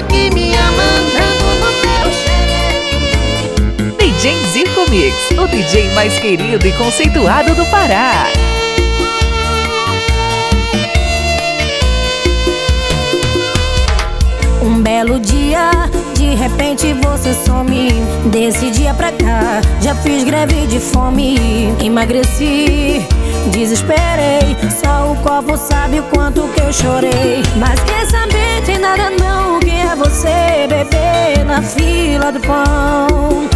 aqui me amando no meu DJ Zico Mix, o DJ mais querido e conceituado do Pará. Um belo dia, de repente você some. Desse dia pra cá, já fiz greve de fome. Emagreci, desesperei. Só o copo sabe o quanto que eu chorei. Mas quer saber, tem nada você beber na fila do pão.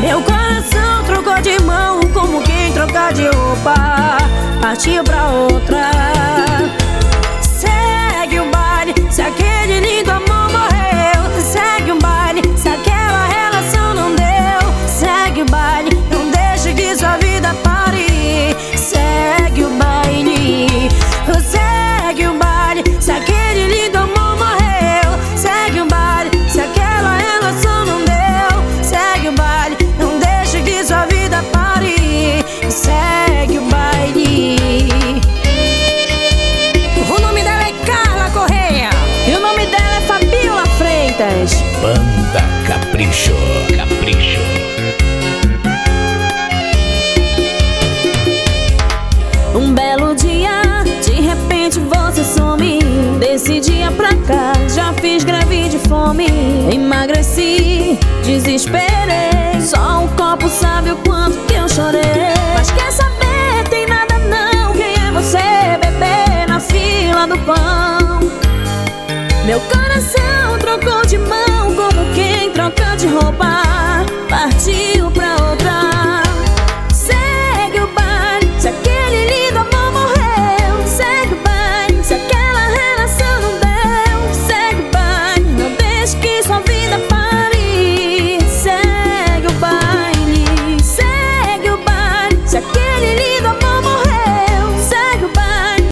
Meu coração trocou de mão Como quem troca de roupa. Partiu pra outra Freitas Banda Capricho. Capricho. Um belo dia, de repente você some. Desse dia pra cá, já fiz greve de fome. Emagreci, desesperei. Só o copo sabe o quanto que eu chorei. Mas quer saber, tem nada não. Quem é você, bebê, na fila do pão. Meu coração de mão Como quem troca de roupa